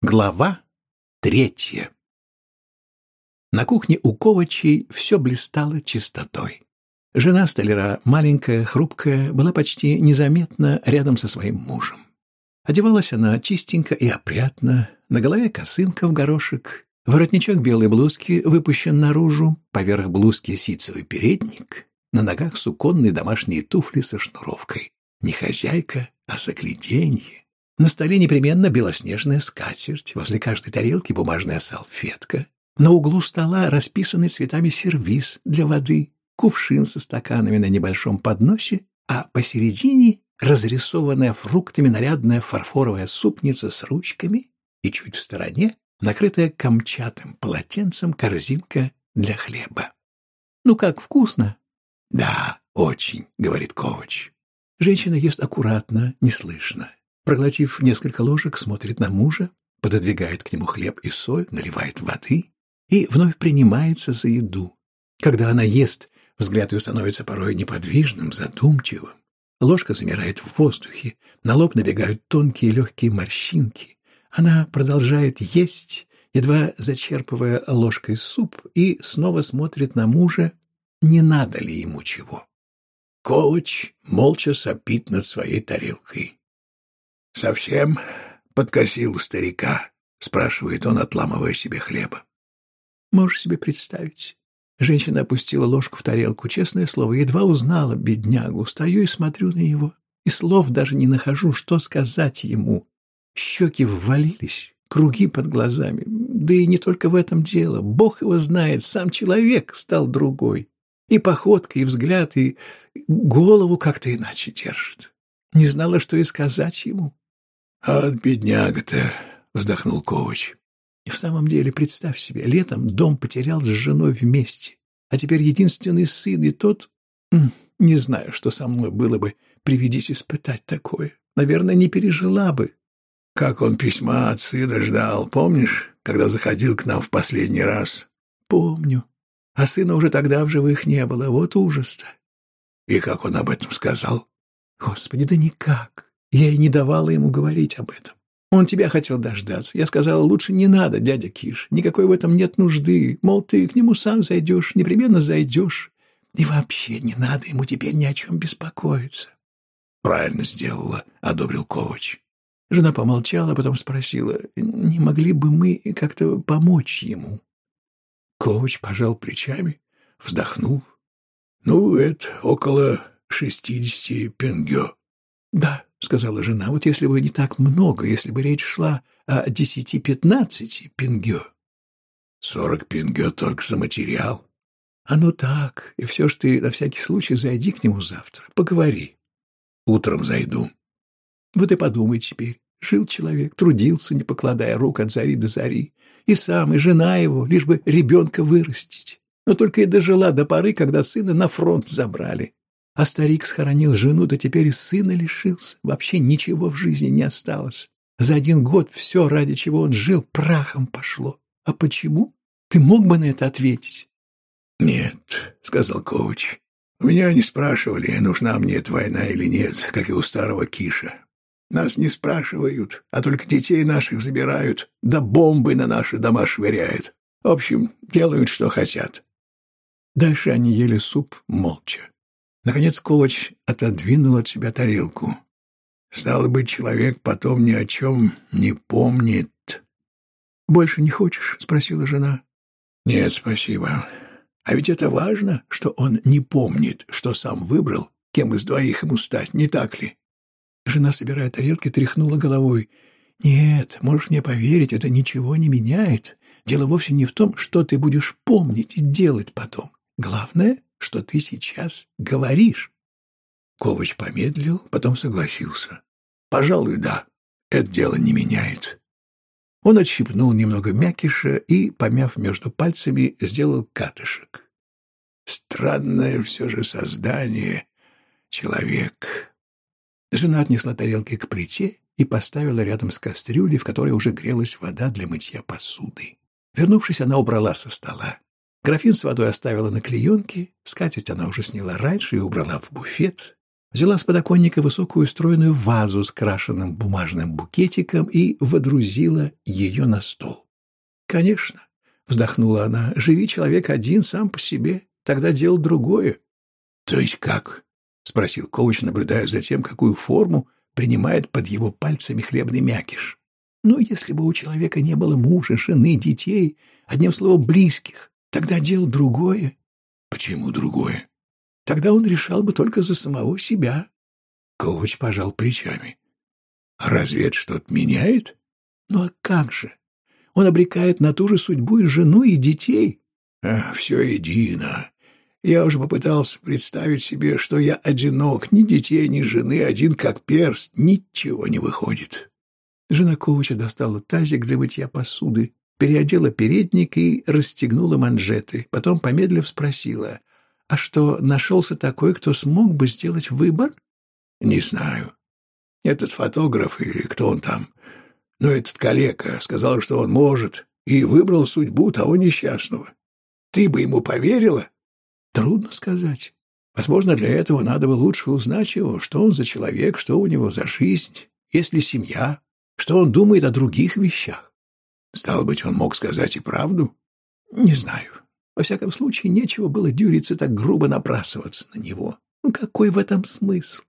Глава третья На кухне у Ковачей все блистало чистотой. Жена столяра, маленькая, хрупкая, была почти незаметна рядом со своим мужем. Одевалась она чистенько и опрятно, на голове косынка в горошек, воротничок белой блузки выпущен наружу, поверх блузки ситцевый передник, на ногах суконные домашние туфли со шнуровкой. Не хозяйка, а загляденье. На столе непременно белоснежная скатерть, возле каждой тарелки бумажная салфетка. На углу стола расписанный цветами сервиз для воды, кувшин со стаканами на небольшом подносе, а посередине разрисованная фруктами нарядная фарфоровая супница с ручками и чуть в стороне накрытая камчатым полотенцем корзинка для хлеба. «Ну как, вкусно?» «Да, очень», — говорит Ковач. Женщина ест аккуратно, неслышно. Проглотив несколько ложек, смотрит на мужа, пододвигает к нему хлеб и соль, наливает воды и вновь принимается за еду. Когда она ест, взгляд ее становится порой неподвижным, задумчивым. Ложка замирает в воздухе, на лоб набегают тонкие легкие морщинки. Она продолжает есть, едва зачерпывая ложкой суп, и снова смотрит на мужа, не надо ли ему чего. Ковач молча сопит над своей тарелкой. «Совсем подкосил старика?» — спрашивает он, отламывая себе хлеба. «Можешь себе представить?» Женщина опустила ложку в тарелку. Честное слово, едва узнала беднягу. Стою и смотрю на него. И слов даже не нахожу, что сказать ему. Щеки ввалились, круги под глазами. Да и не только в этом дело. Бог его знает, сам человек стал другой. И походка, и взгляд, и голову как-то иначе держит. Не знала, что и сказать ему. «От бедняга-то!» — вздохнул Ковач. И в самом деле, представь себе, летом дом потерял с женой вместе, а теперь единственный сын, и тот... Не знаю, что со мной было бы, приведись испытать такое. Наверное, не пережила бы. Как он письма от сына ждал, помнишь, когда заходил к нам в последний раз? Помню. А сына уже тогда в живых не было, вот ужас-то. И как он об этом сказал? Господи, да никак. Я и не давала ему говорить об этом. Он тебя хотел дождаться. Я сказала, лучше не надо, дядя Киш. Никакой в этом нет нужды. Мол, ты к нему сам зайдешь, непременно зайдешь. И вообще не надо ему теперь ни о чем беспокоиться. Правильно сделала, одобрил Ковач. Жена помолчала, потом спросила, не могли бы мы как-то помочь ему? Ковач пожал плечами, вздохнул. Ну, это около шестидесяти пенгё. Да, — сказала жена, — вот если бы не так много, если бы речь шла о десяти-пятнадцати пингё. — Сорок пингё только за материал. — А ну так, и все ж ты на всякий случай зайди к нему завтра, поговори. — Утром зайду. — Вот и подумай теперь. Жил человек, трудился, не покладая рук от зари до зари. И сам, и жена его, лишь бы ребенка вырастить. Но только и дожила до поры, когда сына на фронт забрали. А старик схоронил жену, да теперь и сына лишился. Вообще ничего в жизни не осталось. За один год все, ради чего он жил, прахом пошло. А почему? Ты мог бы на это ответить? — Нет, — сказал Ковач. — Меня не спрашивали, нужна мне эта война или нет, как и у старого Киша. Нас не спрашивают, а только детей наших забирают, да бомбы на наши дома швыряют. В общем, делают, что хотят. Дальше они ели суп молча. Наконец Ковач отодвинул от себя тарелку. Стало быть, человек потом ни о чем не помнит. — Больше не хочешь? — спросила жена. — Нет, спасибо. А ведь это важно, что он не помнит, что сам выбрал, кем из двоих ему стать, не так ли? Жена, собирая тарелки, тряхнула головой. — Нет, можешь мне поверить, это ничего не меняет. Дело вовсе не в том, что ты будешь помнить и делать потом. Главное что ты сейчас говоришь. Ковач помедлил, потом согласился. Пожалуй, да, это дело не меняет. Он отщипнул немного мякиша и, помяв между пальцами, сделал катышек. Странное все же создание, человек. Жена отнесла тарелки к плите и поставила рядом с кастрюлей, в которой уже грелась вода для мытья посуды. Вернувшись, она убрала со стола. Графин с водой оставила на клеенке, скатерть она уже сняла раньше и убрала в буфет. взяла с подоконника высокую стройную вазу с крашенным бумажным букетиком и водрузила ее на стол. «Конечно», — вздохнула она, — «живи человек один сам по себе, тогда дело другое». «То есть как?» — спросил Ковач, наблюдая за тем, какую форму принимает под его пальцами хлебный мякиш. «Ну, если бы у человека не было мужа, жены, детей, одним словом, близких, тогда дело другое». «Почему другое?» Тогда он решал бы только за самого себя. Ковач пожал плечами. А разве это что-то меняет? Ну а как же? Он обрекает на ту же судьбу и жену, и детей. А, все едино. Я уже попытался представить себе, что я одинок, ни детей, ни жены, один как перст, ничего не выходит. Жена Ковача достала тазик для мытья посуды, переодела передник и расстегнула манжеты. Потом, помедлив, спросила, а что, нашелся такой, кто смог бы сделать выбор? Не знаю. Этот фотограф или кто он там, но этот калека сказал, что он может, и выбрал судьбу того несчастного. Ты бы ему поверила? Трудно сказать. Возможно, для этого надо бы лучше узнать его, что он за человек, что у него за жизнь, есть ли семья, что он думает о других вещах. Стало быть, он мог сказать и правду? Не знаю. Во всяком случае, нечего было дюриться так грубо набрасываться на него. Ну, какой в этом смысл?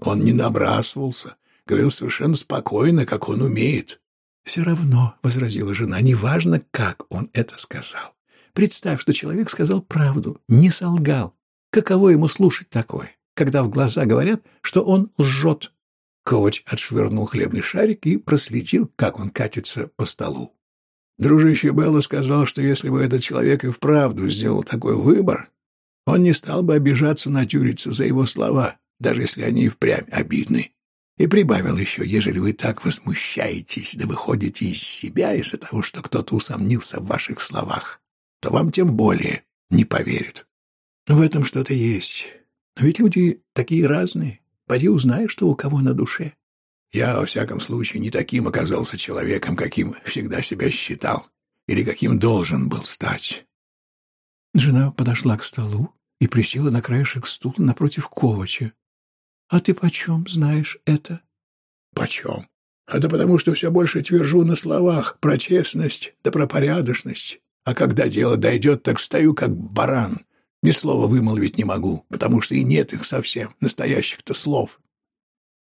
Он не набрасывался, говорил совершенно спокойно, как он умеет. Все равно, — возразила жена, — неважно, как он это сказал. Представь, что человек сказал правду, не солгал. Каково ему слушать такое, когда в глаза говорят, что он лжет? Ковач отшвырнул хлебный шарик и проследил, как он катится по столу. Дружище Белла сказал, что если бы этот человек и вправду сделал такой выбор, он не стал бы обижаться на Тюрицу за его слова, даже если они и впрямь обидны. И прибавил еще, ежели вы так возмущаетесь, да выходите из себя из-за того, что кто-то усомнился в ваших словах, то вам тем более не поверят. В этом что-то есть. Но ведь люди такие разные. Поди узнай, что у кого на душе. Я, во всяком случае, не таким оказался человеком, каким всегда себя считал, или каким должен был стать. Жена подошла к столу и присела на краешек стула напротив Ковача. — А ты почем знаешь это? — Почем? Это потому, что все больше твержу на словах про честность да про порядочность. А когда дело дойдет, так стою как баран. Ни слова вымолвить не могу, потому что и нет их совсем, настоящих-то слов.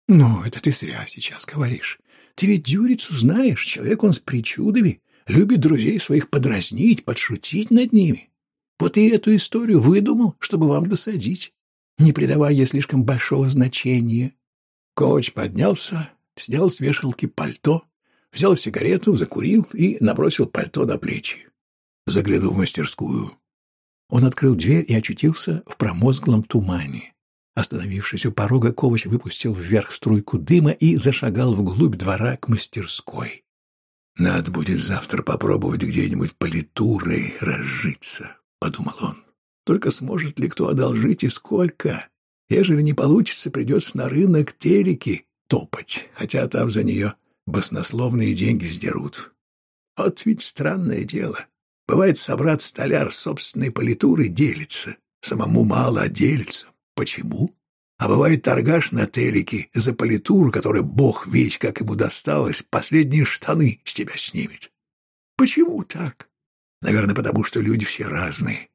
«Ну, это ты зря сейчас говоришь. Ты ведь Дюрицу знаешь, человек он с причудами, любит друзей своих подразнить, подшутить над ними. Вот и эту историю выдумал, чтобы вам досадить, не придавая ей слишком большого значения». Коуч поднялся, снял с вешалки пальто, взял сигарету, закурил и набросил пальто на плечи. Заглянул в мастерскую. Он открыл дверь и очутился в промозглом тумане. Остановившись у порога, Ковач выпустил вверх струйку дыма и зашагал вглубь двора к мастерской. «Надо будет завтра попробовать где-нибудь политурой разжиться», — подумал он. «Только сможет ли кто одолжить и сколько? Ежели не получится, придется на рынок терики топать, хотя там за нее баснословные деньги сдерут. Вот ведь странное дело. Бывает, собрат-столяр собственной политурой делится, самому мало, а делится. Почему? А бывает торгаш на телеке за политуру, которая бог весь, как ему досталось, последние штаны с тебя снимет. Почему так? Наверное, потому что люди все разные.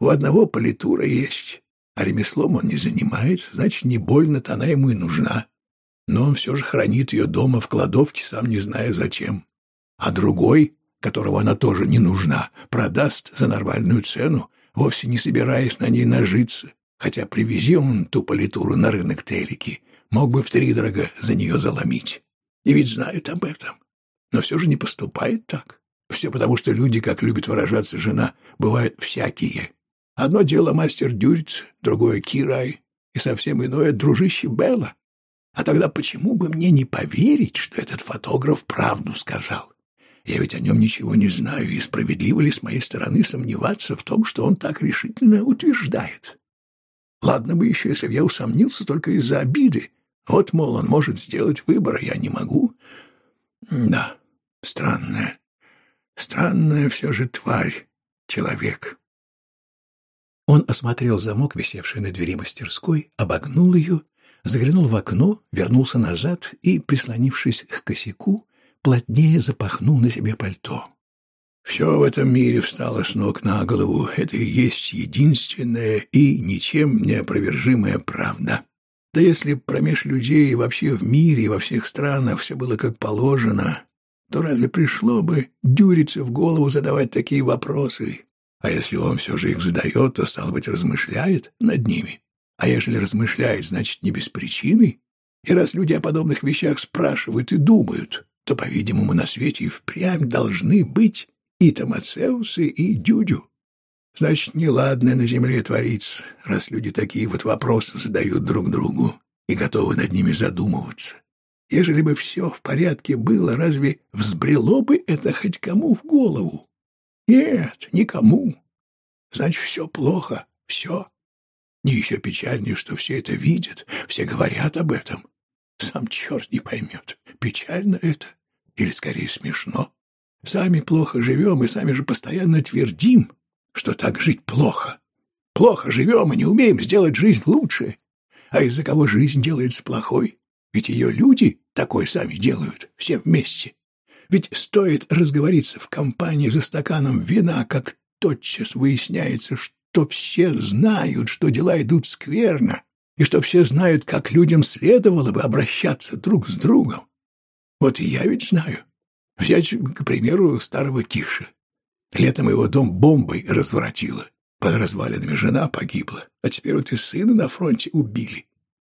У одного политура есть, а ремеслом он не занимается, значит, не больно-то она ему и нужна. Но он все же хранит ее дома в кладовке, сам не зная зачем. А другой, которого она тоже не нужна, продаст за нормальную цену, вовсе не собираясь на ней нажиться, хотя привези он ту политуру на рынок Телики, мог бы втридорого за нее заломить. И ведь знают об этом. Но все же не поступает так. Все потому, что люди, как любит выражаться жена, бывают всякие. Одно дело мастер Дюриц, другое Кирай, и совсем иное дружище Белла. А тогда почему бы мне не поверить, что этот фотограф правду сказал? Я ведь о нем ничего не знаю, и справедливо ли с моей стороны сомневаться в том, что он так решительно утверждает? Ладно бы еще, если бы я усомнился только из-за обиды. Вот, мол, он может сделать выбор, а я не могу. Да, странная, странная все же тварь, человек. Он осмотрел замок, висевший на двери мастерской, обогнул ее заглянул в окно, вернулся назад и, прислонившись к косяку, плотнее запахнул на себе пальто. Все в этом мире встало с ног на голову. Это и есть единственная и ничем не опровержимая правда. Да если промеж людей вообще в мире и во всех странах все было как положено, то разве пришло бы дюриться в голову задавать такие вопросы? А если он все же их задает, то, стало быть, размышляет над ними. А если размышляет, значит, не без причины. И раз люди о подобных вещах спрашивают и думают, то, по-видимому, на свете и впрямь должны быть и Томацеусы, и Дюдю. Значит, неладное на земле творится, раз люди такие вот вопросы задают друг другу и готовы над ними задумываться. Ежели бы все в порядке было, разве взбрело бы это хоть кому в голову? Нет, никому. Значит, все плохо, все. Не еще печальнее, что все это видят, все говорят об этом. Сам черт не поймет, печально это или скорее смешно. Сами плохо живем и сами же постоянно твердим, что так жить плохо. Плохо живем и не умеем сделать жизнь лучше. А из-за кого жизнь делается плохой? Ведь ее люди такой сами делают, все вместе. Ведь стоит разговориться в компании за стаканом вина, как тотчас выясняется, что все знают, что дела идут скверно, и что все знают, как людям следовало бы обращаться друг с другом. Вот и я ведь знаю, Взять, к примеру, старого Киша. Летом его дом бомбой разворотило. Под развалинами жена погибла, а теперь вот и сына на фронте убили.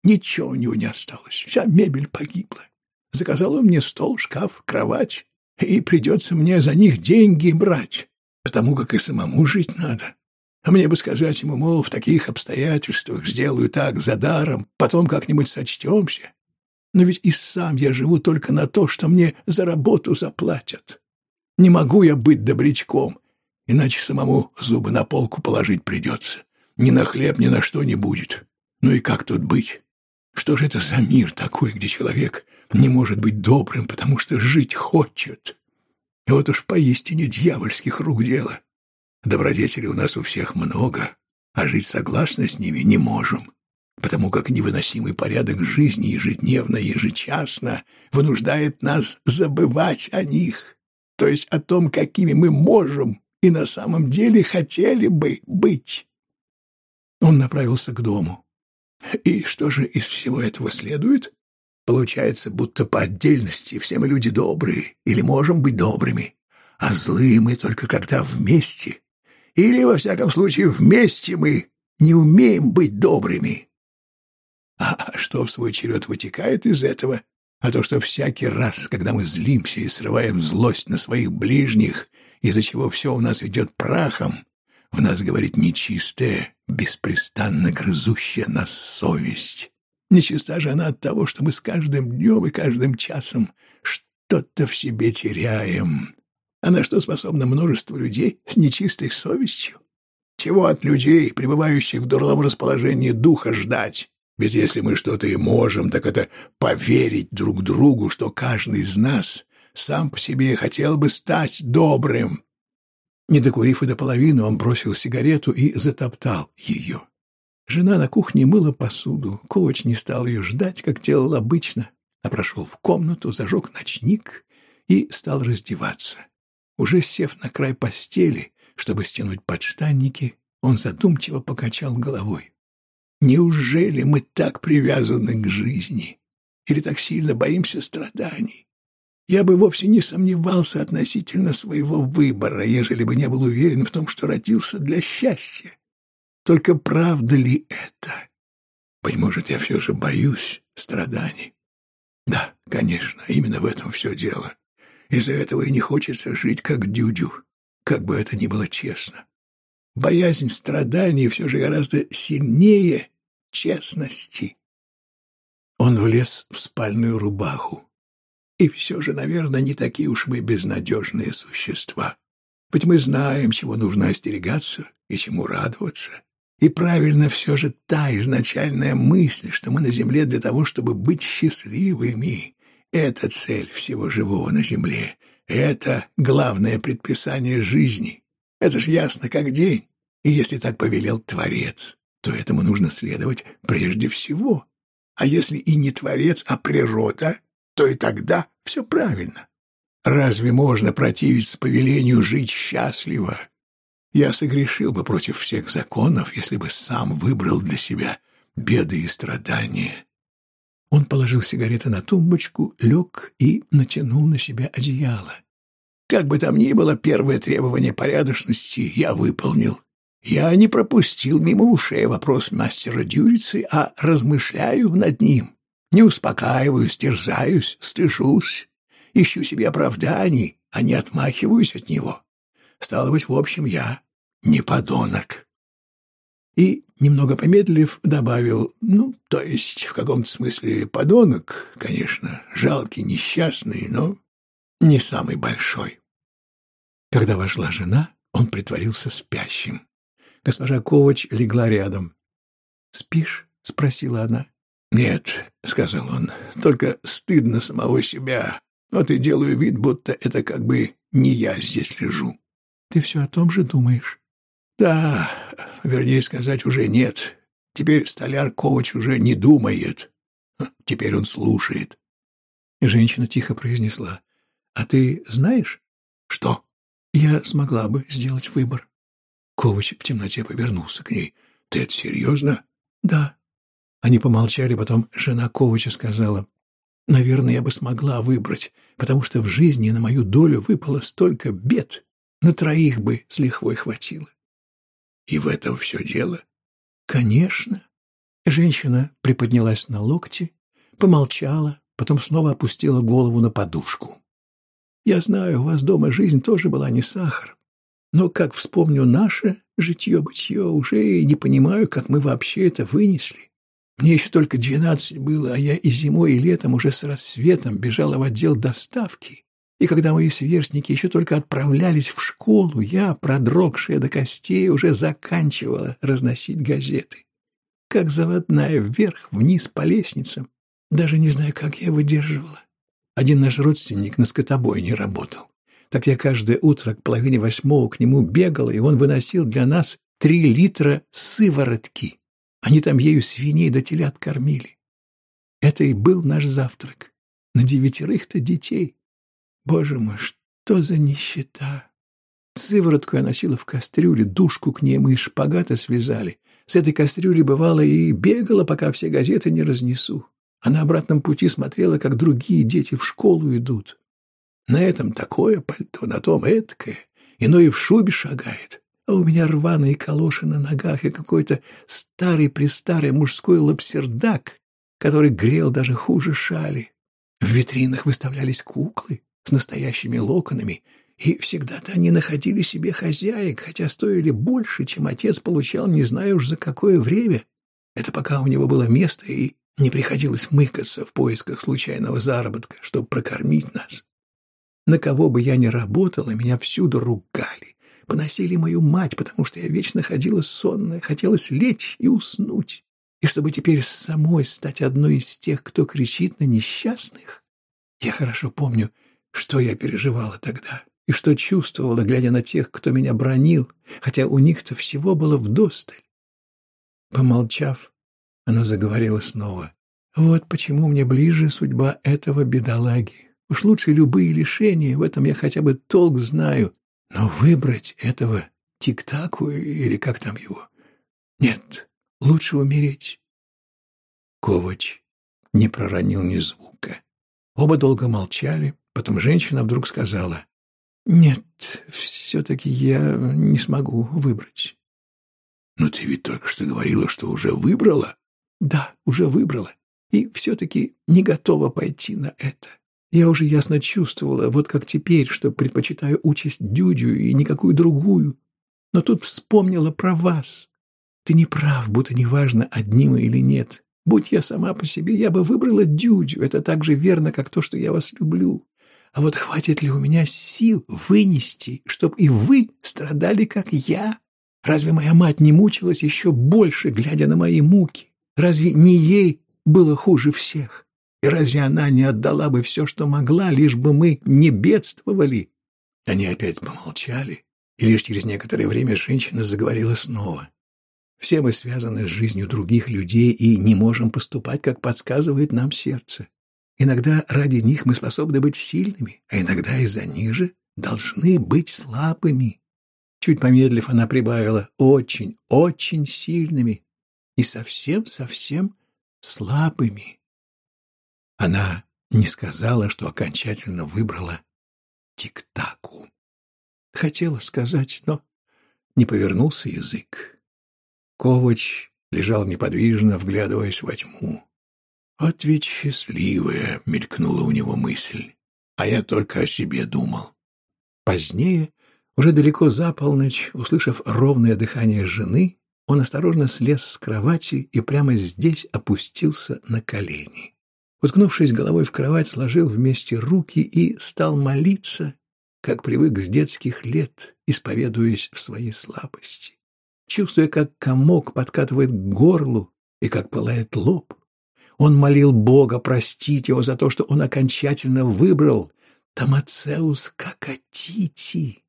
Ничего у него не осталось, вся мебель погибла. Заказал он мне стол, шкаф, кровать, и придется мне за них деньги брать, потому как и самому жить надо. А мне бы сказать ему, мол, в таких обстоятельствах сделаю так за даром, потом как-нибудь сочтемся. Но ведь и сам я живу только на то, что мне за работу заплатят. Не могу я быть добрячком, иначе самому зубы на полку положить придется. Ни на хлеб, ни на что не будет. Ну и как тут быть? Что же это за мир такой, где человек не может быть добрым, потому что жить хочет? И вот уж поистине дьявольских рук дело. Добродетелей у нас у всех много, а жить согласно с ними не можем потому как невыносимый порядок жизни ежедневно, ежечасно вынуждает нас забывать о них, то есть о том, какими мы можем и на самом деле хотели бы быть. Он направился к дому. И что же из всего этого следует? Получается, будто по отдельности все мы люди добрые или можем быть добрыми, а злые мы только когда вместе. Или, во всяком случае, вместе мы не умеем быть добрыми. А что в свой черед вытекает из этого? А то, что всякий раз, когда мы злимся и срываем злость на своих ближних, из-за чего все у нас идет прахом, в нас говорит нечистая, беспрестанно грызущая нас совесть. Нечиста же она от того, что мы с каждым днем и каждым часом что-то в себе теряем. А на что способно множество людей с нечистой совестью? Чего от людей, пребывающих в дурном расположении духа, ждать? Ведь если мы что-то и можем, так это поверить друг другу, что каждый из нас сам по себе хотел бы стать добрым. Не докурив и до половины, он бросил сигарету и затоптал ее. Жена на кухне мыла посуду. Ковач не стал ее ждать, как делал обычно, а прошел в комнату, зажег ночник и стал раздеваться. Уже сев на край постели, чтобы стянуть подштанники, он задумчиво покачал головой. Неужели мы так привязаны к жизни? Или так сильно боимся страданий? Я бы вовсе не сомневался относительно своего выбора, ежели бы не был уверен в том, что родился для счастья. Только правда ли это? Быть может, я все же боюсь страданий. Да, конечно, именно в этом все дело. Из-за этого и не хочется жить как дюдю, как бы это ни было честно. Боязнь страданий все же гораздо сильнее честности. Он влез в спальную рубаху. И все же, наверное, не такие уж мы безнадежные существа. Ведь мы знаем, чего нужно остерегаться и чему радоваться. И правильно все же та изначальная мысль, что мы на земле для того, чтобы быть счастливыми. Это цель всего живого на земле. Это главное предписание жизни. Это ж ясно как день. И если так повелел Творец, то этому нужно следовать прежде всего. А если и не творец, а природа, то и тогда все правильно. Разве можно противиться повелению жить счастливо? Я согрешил бы против всех законов, если бы сам выбрал для себя беды и страдания. Он положил сигареты на тумбочку, лег и натянул на себя одеяло. Как бы там ни было, первое требование порядочности я выполнил. Я не пропустил мимо ушей вопрос мастера Дюрицы, а размышляю над ним. Не успокаиваюсь, терзаюсь, стыжусь, ищу себе оправданий, а не отмахиваюсь от него. Стало быть, в общем, я не подонок. И, немного помедлив, добавил, ну, то есть, в каком-то смысле подонок, конечно, жалкий, несчастный, но не самый большой. Когда вошла жена, он притворился спящим. Госпожа Ковач легла рядом. «Спишь?» — спросила она. «Нет», — сказал он, — «только стыдно самого себя. Вот и делаю вид, будто это как бы не я здесь лежу». «Ты все о том же думаешь?» Да, вернее сказать, уже нет. Теперь столяр Ковач уже не думает. Теперь он слушает. женщина тихо произнесла. А ты знаешь? Что? Я смогла бы сделать выбор. Ковач в темноте повернулся к ней. Ты это серьезно? Да. Они помолчали, потом жена Ковача сказала. Наверное, я бы смогла выбрать, потому что в жизни на мою долю выпало столько бед. На троих бы с лихвой хватило. И в этом все дело? Конечно. Женщина приподнялась на локти, помолчала, потом снова опустила голову на подушку. Я знаю, у вас дома жизнь тоже была не сахар. Но как вспомню наше житье-бытье, уже и не понимаю, как мы вообще это вынесли. Мне еще только двенадцать было, а я и зимой, и летом уже с рассветом бежала в отдел доставки. И когда мои сверстники еще только отправлялись в школу, я, продрогшая до костей, уже заканчивала разносить газеты. Как заводная, вверх-вниз по лестницам. Даже не знаю, как я выдерживала. Один наш родственник на скотобойне работал. Так я каждое утро к половине восьмого к нему бегала, и он выносил для нас три литра сыворотки. Они там ею свиней да телят кормили. Это и был наш завтрак. На девятерых-то детей. Боже мой, что за нищета! Сыворотку я носила в кастрюле, душку к ней мы из шпагата связали. С этой кастрюли бывало и бегала, пока все газеты не разнесу. А на обратном пути смотрела, как другие дети в школу идут. На этом такое пальто, на том эткое. Иной и в шубе шагает. А у меня рваные калоши на ногах и какой-то старый-престарый мужской лапсердак, который грел даже хуже шали. В витринах выставлялись куклы, с настоящими локонами, и всегда-то они находили себе хозяек, хотя стоили больше, чем отец получал не знаю уж за какое время. Это пока у него было место, и не приходилось мыкаться в поисках случайного заработка, чтобы прокормить нас. На кого бы я ни работала, меня всюду ругали, поносили мою мать, потому что я вечно ходила сонная, хотелось лечь и уснуть. И чтобы теперь самой стать одной из тех, кто кричит на несчастных, я хорошо помню, что я переживала тогда и что чувствовала, глядя на тех, кто меня бронил, хотя у них-то всего было вдосталь. Помолчав, она заговорила снова. «Вот почему мне ближе судьба этого бедолаги. Уж лучше любые лишения, в этом я хотя бы толк знаю. Но выбрать этого тик-таку или как там его? Нет, лучше умереть». Ковач не проронил ни звука. Оба долго молчали, Потом женщина вдруг сказала, «Нет, все-таки я не смогу выбрать». «Но ты ведь только что говорила, что уже выбрала?» «Да, уже выбрала. И все-таки не готова пойти на это. Я уже ясно чувствовала, вот как теперь, что предпочитаю участь Дюдю и никакую другую. Но тут вспомнила про вас. Ты не прав, будто неважно, одним или нет. Будь я сама по себе, я бы выбрала Дюдю. Это так же верно, как то, что я вас люблю. А вот хватит ли у меня сил вынести, чтобы и вы страдали, как я? Разве моя мать не мучилась еще больше, глядя на мои муки? Разве не ей было хуже всех? И разве она не отдала бы все, что могла, лишь бы мы не бедствовали? Они опять помолчали, и лишь через некоторое время женщина заговорила снова. Все мы связаны с жизнью других людей и не можем поступать, как подсказывает нам сердце. Иногда ради них мы способны быть сильными, а иногда из-за них же должны быть слабыми. Чуть помедлив, она прибавила «очень, очень сильными» и совсем-совсем слабыми. Она не сказала, что окончательно выбрала тик-таку. Хотела сказать, но не повернулся язык. Ковач лежал неподвижно, вглядываясь во тьму. «Вот ведь счастливая!» — мелькнула у него мысль. «А я только о себе думал». Позднее, уже далеко за полночь, услышав ровное дыхание жены, он осторожно слез с кровати и прямо здесь опустился на колени. Уткнувшись головой в кровать, сложил вместе руки и стал молиться, как привык с детских лет, исповедуясь в своей слабости. Чувствуя, как комок подкатывает к горлу и как пылает лоб, он молил Бога простить его за то, что он окончательно выбрал Томацеус Какатити,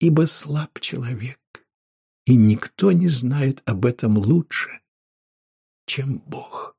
ибо слаб человек, и никто не знает об этом лучше, чем Бог.